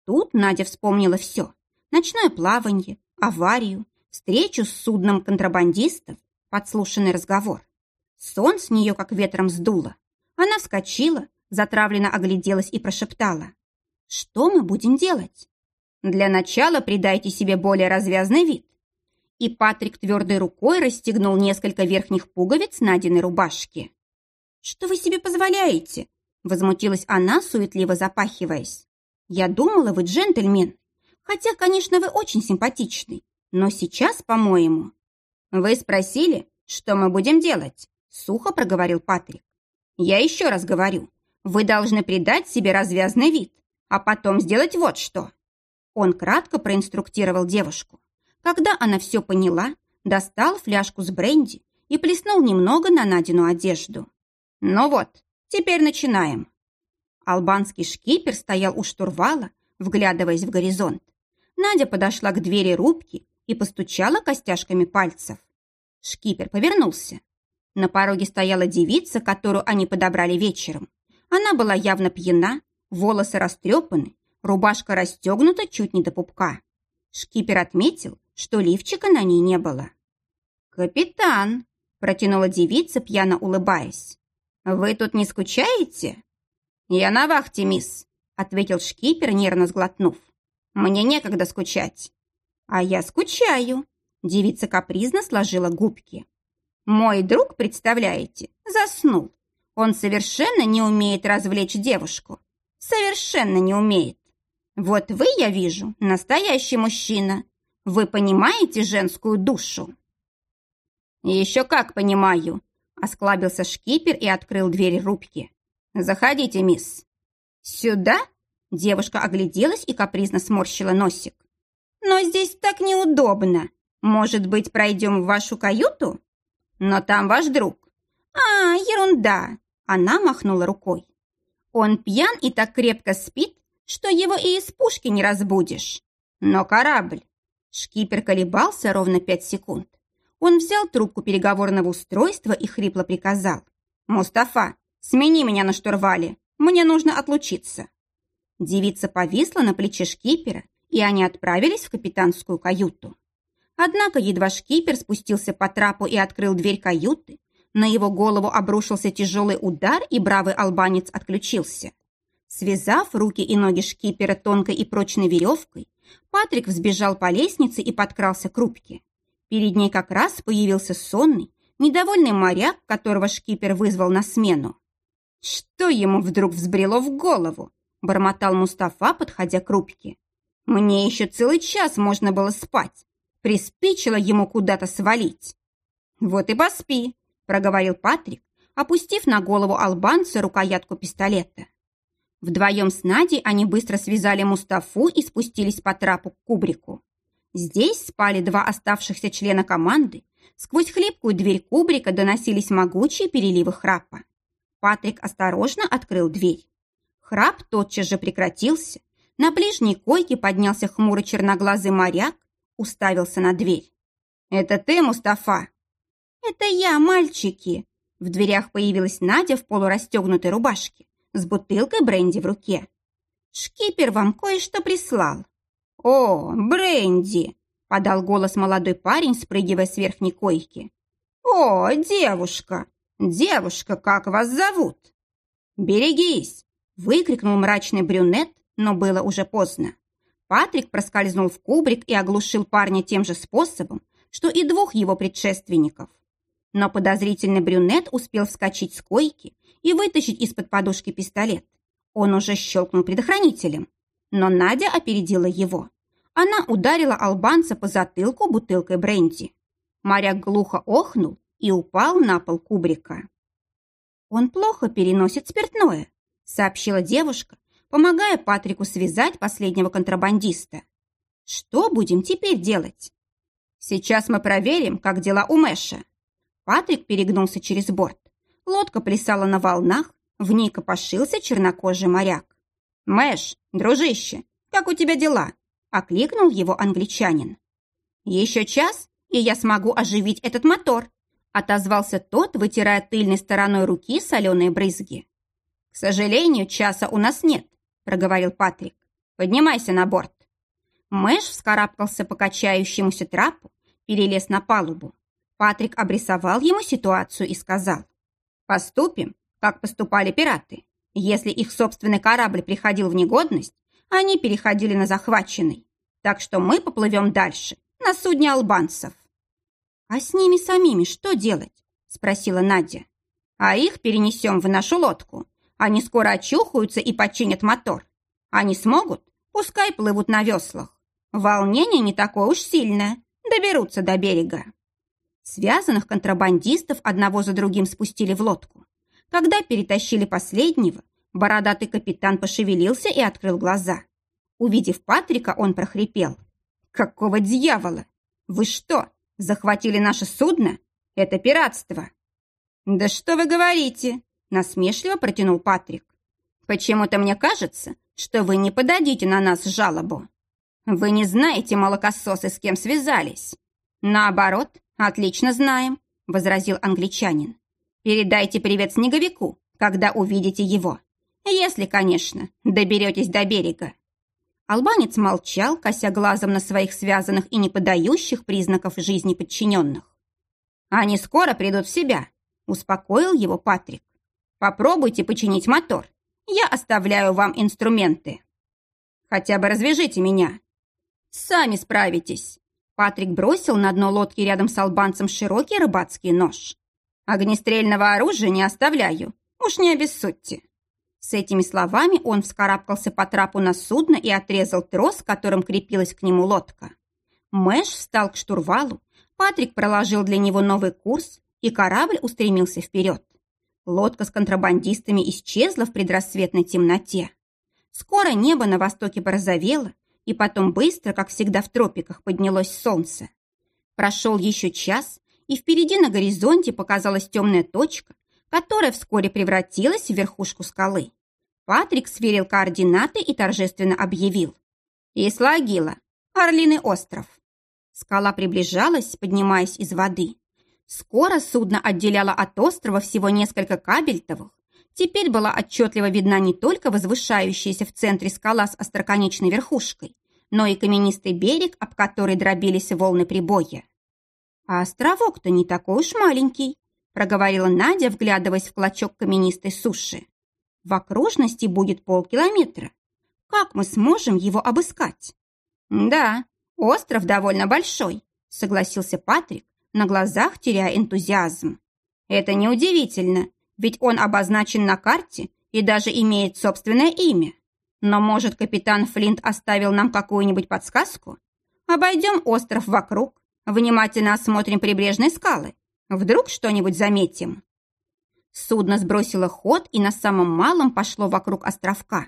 Тут Надя вспомнила все. Ночное плавание, аварию, встречу с судном контрабандистов, подслушанный разговор. Сон с нее как ветром сдуло. Она вскочила, затравленно огляделась и прошептала. «Что мы будем делать?» Для начала придайте себе более развязный вид. И Патрик твердой рукой расстегнул несколько верхних пуговиц Надиной рубашки. «Что вы себе позволяете?» Возмутилась она, суетливо запахиваясь. «Я думала, вы джентльмен. Хотя, конечно, вы очень симпатичный. Но сейчас, по-моему...» «Вы спросили, что мы будем делать?» Сухо проговорил Патрик. «Я еще раз говорю. Вы должны придать себе развязный вид, а потом сделать вот что. Он кратко проинструктировал девушку. Когда она все поняла, достал фляжку с бренди и плеснул немного на Надину одежду. «Ну вот, теперь начинаем». Албанский шкипер стоял у штурвала, вглядываясь в горизонт. Надя подошла к двери рубки и постучала костяшками пальцев. Шкипер повернулся. На пороге стояла девица, которую они подобрали вечером. Она была явно пьяна, волосы растрепаны, Рубашка расстегнута чуть не до пупка. Шкипер отметил, что лифчика на ней не было. «Капитан!» – протянула девица, пьяно улыбаясь. «Вы тут не скучаете?» «Я на вахте, мисс», – ответил шкипер, нервно сглотнув. «Мне некогда скучать». «А я скучаю», – девица капризно сложила губки. «Мой друг, представляете, заснул. Он совершенно не умеет развлечь девушку. Совершенно не умеет. Вот вы, я вижу, настоящий мужчина. Вы понимаете женскую душу?» «Еще как понимаю», — осклабился шкипер и открыл дверь рубки. «Заходите, мисс». «Сюда?» — девушка огляделась и капризно сморщила носик. «Но здесь так неудобно. Может быть, пройдем в вашу каюту? Но там ваш друг». «А, ерунда!» — она махнула рукой. «Он пьян и так крепко спит, что его и из пушки не разбудишь. Но корабль... Шкипер колебался ровно пять секунд. Он взял трубку переговорного устройства и хрипло приказал. «Мустафа, смени меня на штурвале. Мне нужно отлучиться». Девица повисла на плече шкипера, и они отправились в капитанскую каюту. Однако едва шкипер спустился по трапу и открыл дверь каюты, на его голову обрушился тяжелый удар, и бравый албанец отключился. Связав руки и ноги шкипера тонкой и прочной веревкой, Патрик взбежал по лестнице и подкрался к рубке. Перед ней как раз появился сонный, недовольный моряк, которого шкипер вызвал на смену. Что ему вдруг взбрело в голову? – бормотал Мустафа, подходя к рубке. «Мне еще целый час можно было спать. Приспичило ему куда-то свалить». «Вот и поспи», – проговорил Патрик, опустив на голову албанца рукоятку пистолета. Вдвоем с Надей они быстро связали Мустафу и спустились по трапу к кубрику. Здесь спали два оставшихся члена команды. Сквозь хлипкую дверь кубрика доносились могучие переливы храпа. Патрик осторожно открыл дверь. Храп тотчас же прекратился. На ближней койке поднялся хмурый черноглазый моряк, уставился на дверь. «Это ты, Мустафа?» «Это я, мальчики!» В дверях появилась Надя в полурастегнутой рубашке с бутылкой бренди в руке. «Шкипер вам кое-что прислал». «О, бренди!» – подал голос молодой парень, спрыгивая с верхней койки. «О, девушка! Девушка, как вас зовут?» «Берегись!» – выкрикнул мрачный брюнет, но было уже поздно. Патрик проскользнул в кубрик и оглушил парня тем же способом, что и двух его предшественников. Но подозрительный брюнет успел вскочить с койки и вытащить из-под подушки пистолет. Он уже щелкнул предохранителем, но Надя опередила его. Она ударила албанца по затылку бутылкой бренди. Моряк глухо охнул и упал на пол кубрика. «Он плохо переносит спиртное», — сообщила девушка, помогая Патрику связать последнего контрабандиста. «Что будем теперь делать?» «Сейчас мы проверим, как дела у Мэша». Патрик перегнулся через борт. Лодка плясала на волнах, в ней копошился чернокожий моряк. «Мэш, дружище, как у тебя дела?» – окликнул его англичанин. «Еще час, и я смогу оживить этот мотор», – отозвался тот, вытирая тыльной стороной руки соленые брызги. «К сожалению, часа у нас нет», – проговорил Патрик. «Поднимайся на борт». Мэш вскарабкался по качающемуся трапу, перелез на палубу. Патрик обрисовал ему ситуацию и сказал. Поступим, как поступали пираты. Если их собственный корабль приходил в негодность, они переходили на захваченный. Так что мы поплывем дальше, на судне албанцев. «А с ними самими что делать?» – спросила Надя. «А их перенесем в нашу лодку. Они скоро очухаются и починят мотор. Они смогут? Пускай плывут на веслах. Волнение не такое уж сильное. Доберутся до берега». Связанных контрабандистов одного за другим спустили в лодку. Когда перетащили последнего, бородатый капитан пошевелился и открыл глаза. Увидев Патрика, он прохрипел. «Какого дьявола? Вы что, захватили наше судно? Это пиратство!» «Да что вы говорите?» – насмешливо протянул Патрик. «Почему-то мне кажется, что вы не подадите на нас жалобу. Вы не знаете, молокососы, с кем связались. Наоборот, «Отлично знаем», — возразил англичанин. «Передайте привет Снеговику, когда увидите его. Если, конечно, доберетесь до берега». Албанец молчал, кося глазом на своих связанных и не подающих признаков жизни подчиненных. «Они скоро придут в себя», — успокоил его Патрик. «Попробуйте починить мотор. Я оставляю вам инструменты. Хотя бы развяжите меня». «Сами справитесь», Патрик бросил на дно лодки рядом с албанцем широкий рыбацкий нож. «Огнестрельного оружия не оставляю, уж не обессудьте». С этими словами он вскарабкался по трапу на судно и отрезал трос, которым крепилась к нему лодка. Мэш встал к штурвалу, Патрик проложил для него новый курс, и корабль устремился вперед. Лодка с контрабандистами исчезла в предрассветной темноте. Скоро небо на востоке порозовело, и потом быстро, как всегда в тропиках, поднялось солнце. Прошел еще час, и впереди на горизонте показалась темная точка, которая вскоре превратилась в верхушку скалы. Патрик сверил координаты и торжественно объявил. «Ислагила, Орлиный остров». Скала приближалась, поднимаясь из воды. Скоро судно отделяло от острова всего несколько кабельтовых. Теперь была отчетливо видна не только возвышающаяся в центре скала с остроконечной верхушкой, но и каменистый берег, об который дробились волны прибоя. «А островок-то не такой уж маленький», проговорила Надя, вглядываясь в клочок каменистой суши. «В окружности будет полкилометра. Как мы сможем его обыскать?» «Да, остров довольно большой», согласился Патрик, на глазах теряя энтузиазм. «Это неудивительно, ведь он обозначен на карте и даже имеет собственное имя. Но, может, капитан Флинт оставил нам какую-нибудь подсказку? Обойдем остров вокруг, внимательно осмотрим прибрежные скалы. Вдруг что-нибудь заметим?» Судно сбросило ход и на самом малом пошло вокруг островка.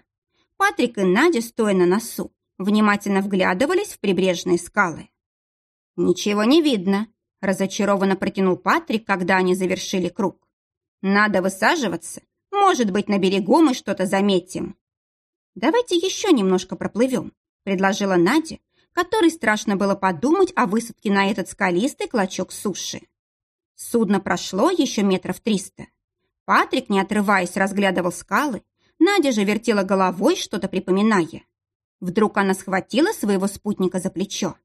Патрик и Надя, стоя на носу, внимательно вглядывались в прибрежные скалы. «Ничего не видно», – разочарованно протянул Патрик, когда они завершили круг. «Надо высаживаться. Может быть, на берегу мы что-то заметим». «Давайте еще немножко проплывем», – предложила Надя, которой страшно было подумать о высадке на этот скалистый клочок суши. Судно прошло еще метров триста. Патрик, не отрываясь, разглядывал скалы. Надя же вертела головой, что-то припоминая. Вдруг она схватила своего спутника за плечо.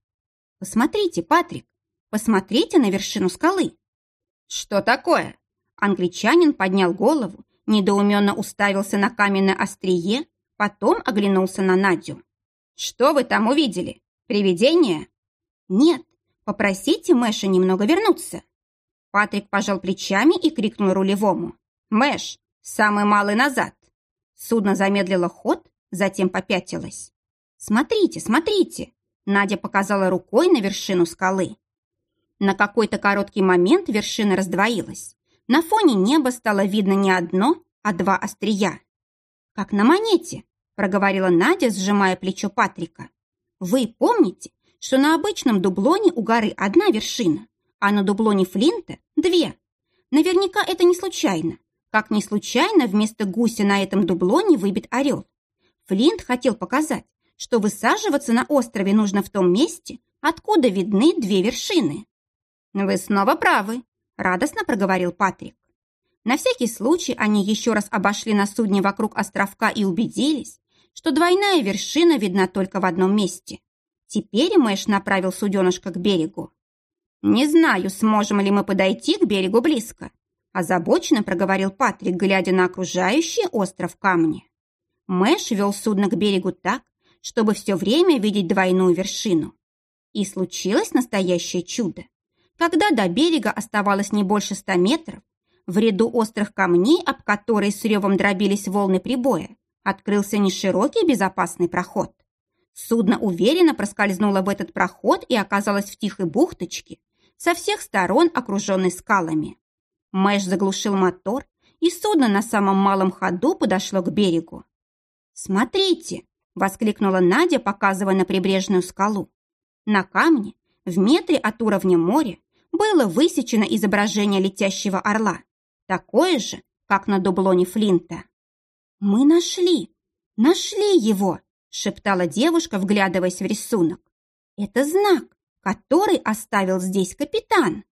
«Посмотрите, Патрик, посмотрите на вершину скалы». «Что такое?» Англичанин поднял голову, недоуменно уставился на каменное острие, потом оглянулся на Надю. «Что вы там увидели? Привидение?» «Нет, попросите Мэша немного вернуться». Патрик пожал плечами и крикнул рулевому. «Мэш, самый малый назад!» Судно замедлило ход, затем попятилось. «Смотрите, смотрите!» Надя показала рукой на вершину скалы. На какой-то короткий момент вершина раздвоилась. На фоне неба стало видно не одно, а два острия. «Как на монете», — проговорила Надя, сжимая плечо Патрика. «Вы помните, что на обычном дублоне у горы одна вершина, а на дублоне Флинта — две? Наверняка это не случайно. Как ни случайно, вместо гуся на этом дублоне выбит орел. Флинт хотел показать, что высаживаться на острове нужно в том месте, откуда видны две вершины. «Вы снова правы», — радостно проговорил Патрик. На всякий случай они еще раз обошли на судне вокруг островка и убедились, что двойная вершина видна только в одном месте. Теперь Мэш направил суденышко к берегу. «Не знаю, сможем ли мы подойти к берегу близко», озабоченно проговорил Патрик, глядя на окружающий остров камни. Мэш вел судно к берегу так, чтобы все время видеть двойную вершину. И случилось настоящее чудо. Когда до берега оставалось не больше ста метров, в ряду острых камней, об которые с ревом дробились волны прибоя, открылся неширокий безопасный проход. Судно уверенно проскользнуло в этот проход и оказалось в тихой бухточке, со всех сторон окруженной скалами. Мэш заглушил мотор, и судно на самом малом ходу подошло к берегу. «Смотрите!» – воскликнула Надя, показывая на прибрежную скалу. На камне, в метре от уровня моря, было высечено изображение летящего орла, такое же, как на дублоне Флинта. «Мы нашли! Нашли его!» – шептала девушка, вглядываясь в рисунок. «Это знак, который оставил здесь капитан».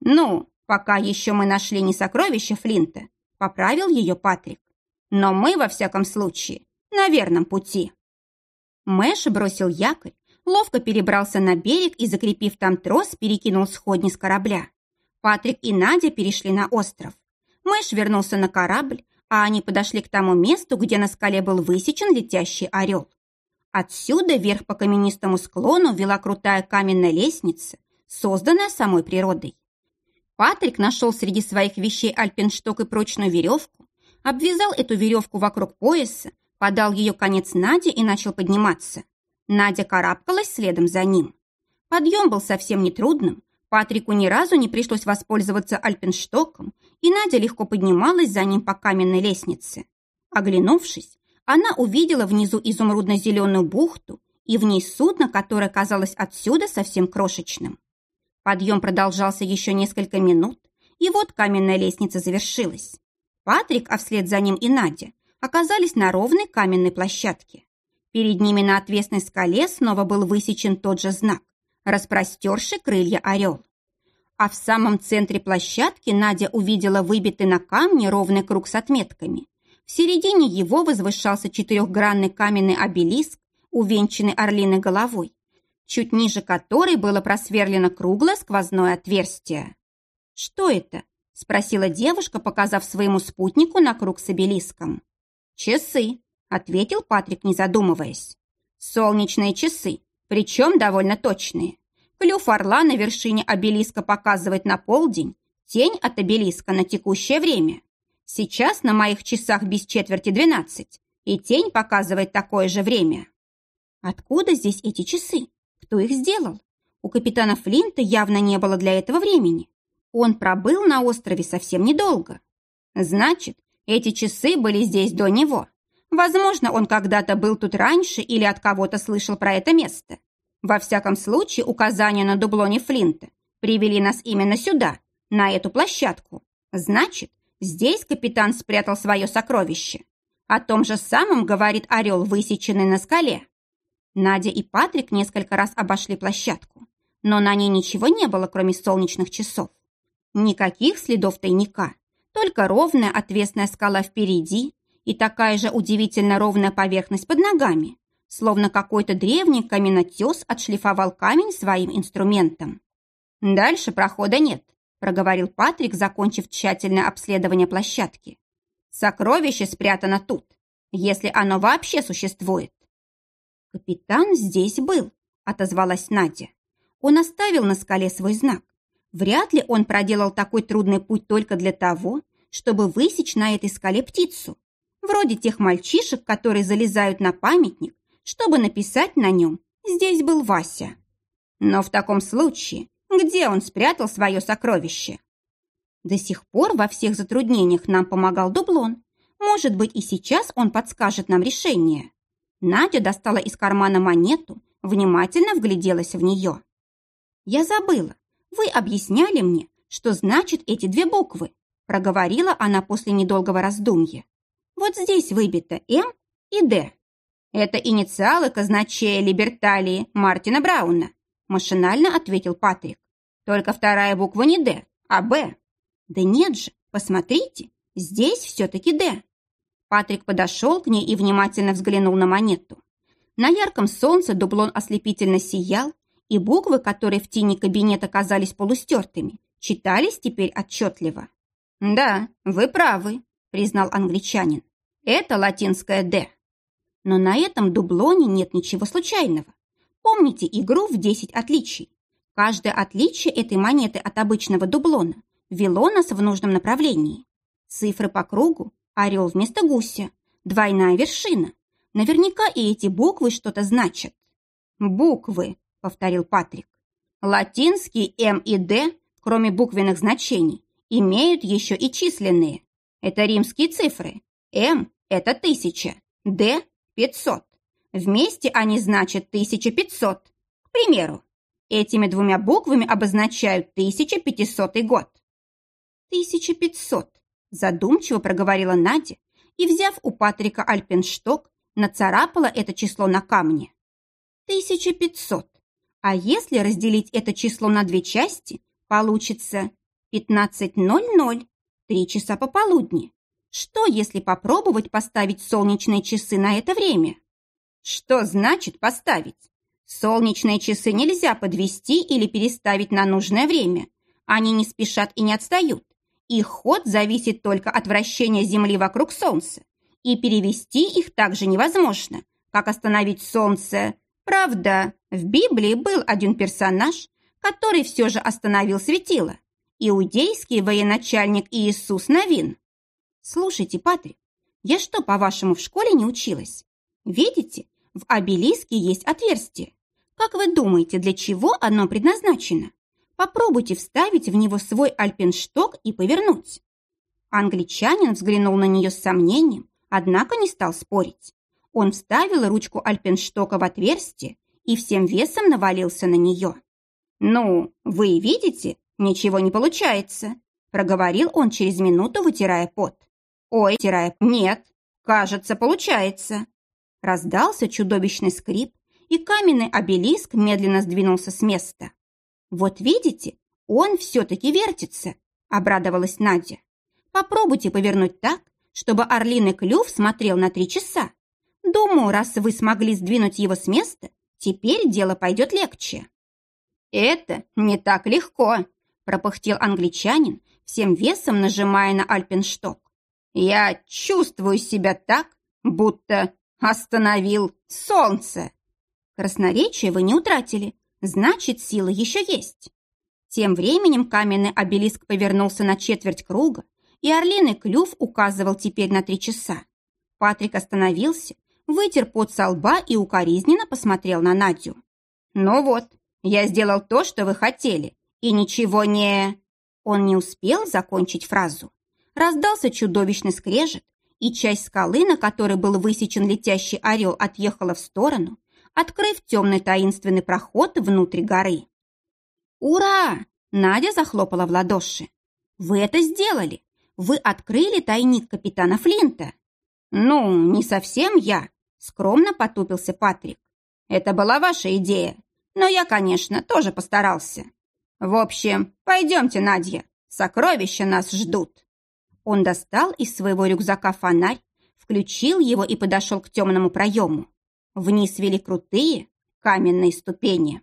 «Ну, Пока еще мы нашли не сокровище Флинта, поправил ее Патрик. Но мы, во всяком случае, на верном пути. Мэш бросил якорь, ловко перебрался на берег и, закрепив там трос, перекинул сходни с корабля. Патрик и Надя перешли на остров. Мэш вернулся на корабль, а они подошли к тому месту, где на скале был высечен летящий орел. Отсюда вверх по каменистому склону вела крутая каменная лестница, созданная самой природой. Патрик нашел среди своих вещей альпиншток и прочную веревку, обвязал эту веревку вокруг пояса, подал ее конец Наде и начал подниматься. Надя карабкалась следом за ним. Подъем был совсем нетрудным, Патрику ни разу не пришлось воспользоваться альпинштоком, и Надя легко поднималась за ним по каменной лестнице. Оглянувшись, она увидела внизу изумрудно-зеленую бухту и в ней судно, которое казалось отсюда совсем крошечным. Подъем продолжался еще несколько минут, и вот каменная лестница завершилась. Патрик, а вслед за ним и Надя, оказались на ровной каменной площадке. Перед ними на отвесной скале снова был высечен тот же знак, распростерший крылья орел. А в самом центре площадки Надя увидела выбитый на камне ровный круг с отметками. В середине его возвышался четырехгранный каменный обелиск, увенчанный орлиной головой, чуть ниже которой было просверлено круглое сквозное отверстие. «Что это?» – спросила девушка, показав своему спутнику на круг с обелиском. «Часы», – ответил Патрик, не задумываясь. «Солнечные часы, причем довольно точные. Клюв орла на вершине обелиска показывает на полдень, тень от обелиска на текущее время. Сейчас на моих часах без четверти двенадцать, и тень показывает такое же время. Откуда здесь эти часы? Кто их сделал? У капитана Флинта явно не было для этого времени. Он пробыл на острове совсем недолго. Значит, эти часы были здесь до него. Возможно, он когда-то был тут раньше или от кого-то слышал про это место. Во всяком случае, указания на дублоне Флинта привели нас именно сюда, на эту площадку. Значит, здесь капитан спрятал свое сокровище. О том же самом говорит орел, высеченный на скале. Надя и Патрик несколько раз обошли площадку, но на ней ничего не было, кроме солнечных часов. Никаких следов тайника, только ровная отвесная скала впереди и такая же удивительно ровная поверхность под ногами, словно какой-то древний каменотес отшлифовал камень своим инструментом. «Дальше прохода нет», – проговорил Патрик, закончив тщательное обследование площадки. «Сокровище спрятано тут, если оно вообще существует». «Капитан здесь был», – отозвалась Надя. Он оставил на скале свой знак. Вряд ли он проделал такой трудный путь только для того, чтобы высечь на этой скале птицу вроде тех мальчишек, которые залезают на памятник, чтобы написать на нем «Здесь был Вася». Но в таком случае, где он спрятал свое сокровище? До сих пор во всех затруднениях нам помогал дублон. Может быть, и сейчас он подскажет нам решение. Надя достала из кармана монету, внимательно вгляделась в нее. «Я забыла. Вы объясняли мне, что значат эти две буквы», проговорила она после недолгого раздумья. Вот здесь выбито М и Д. Это инициалы казначея Либерталии Мартина Брауна, машинально ответил Патрик. Только вторая буква не Д, а Б. Да нет же, посмотрите, здесь все-таки Д. Патрик подошел к ней и внимательно взглянул на монету. На ярком солнце дублон ослепительно сиял, и буквы, которые в тени кабинета казались полустертыми, читались теперь отчетливо. «Да, вы правы», — признал англичанин. Это латинское «Д». Но на этом дублоне нет ничего случайного. Помните игру в 10 отличий? Каждое отличие этой монеты от обычного дублона вело нас в нужном направлении. Цифры по кругу, орел вместо гуся, двойная вершина. Наверняка и эти буквы что-то значат. «Буквы», — повторил Патрик. «Латинские М и Д, кроме буквенных значений, имеют еще и численные. Это римские цифры. М это тысяча, Д – пятьсот. Вместе они значат 1500. К примеру, этими двумя буквами обозначают 1500 год. 1500, задумчиво проговорила Надя и, взяв у Патрика альпеншток, нацарапала это число на камне. 1500. А если разделить это число на две части, получится 15.00, три часа пополудни. Что, если попробовать поставить солнечные часы на это время? Что значит поставить? Солнечные часы нельзя подвести или переставить на нужное время. Они не спешат и не отстают. Их ход зависит только от вращения Земли вокруг Солнца. И перевести их также невозможно, как остановить Солнце. Правда, в Библии был один персонаж, который все же остановил светило. Иудейский военачальник Иисус Новин. Слушайте, Патрик, я что, по-вашему, в школе не училась? Видите, в обелиске есть отверстие. Как вы думаете, для чего оно предназначено? Попробуйте вставить в него свой альпеншток и повернуть. Англичанин взглянул на нее с сомнением, однако не стал спорить. Он вставил ручку альпенштока в отверстие и всем весом навалился на нее. «Ну, вы видите, ничего не получается», проговорил он через минуту, вытирая пот. «Ой, Тирай, нет, кажется, получается». Раздался чудовищный скрип, и каменный обелиск медленно сдвинулся с места. «Вот видите, он все-таки вертится», — обрадовалась Надя. «Попробуйте повернуть так, чтобы орлиный клюв смотрел на три часа. Думаю, раз вы смогли сдвинуть его с места, теперь дело пойдет легче». «Это не так легко», — пропыхтел англичанин, всем весом нажимая на альпеншток. Я чувствую себя так, будто остановил солнце. Красноречие вы не утратили, значит, сила еще есть. Тем временем каменный обелиск повернулся на четверть круга, и орлиный клюв указывал теперь на три часа. Патрик остановился, вытер пот со лба и укоризненно посмотрел на Надю. «Ну вот, я сделал то, что вы хотели, и ничего не...» Он не успел закончить фразу. Раздался чудовищный скрежет, и часть скалы, на которой был высечен летящий орел, отъехала в сторону, открыв темный таинственный проход внутрь горы. «Ура!» – Надя захлопала в ладоши. «Вы это сделали! Вы открыли тайник капитана Флинта!» «Ну, не совсем я», – скромно потупился Патрик. «Это была ваша идея, но я, конечно, тоже постарался. В общем, пойдемте, Надя, сокровища нас ждут». Он достал из своего рюкзака фонарь, включил его и подошел к темному проему. Вниз вели крутые каменные ступени.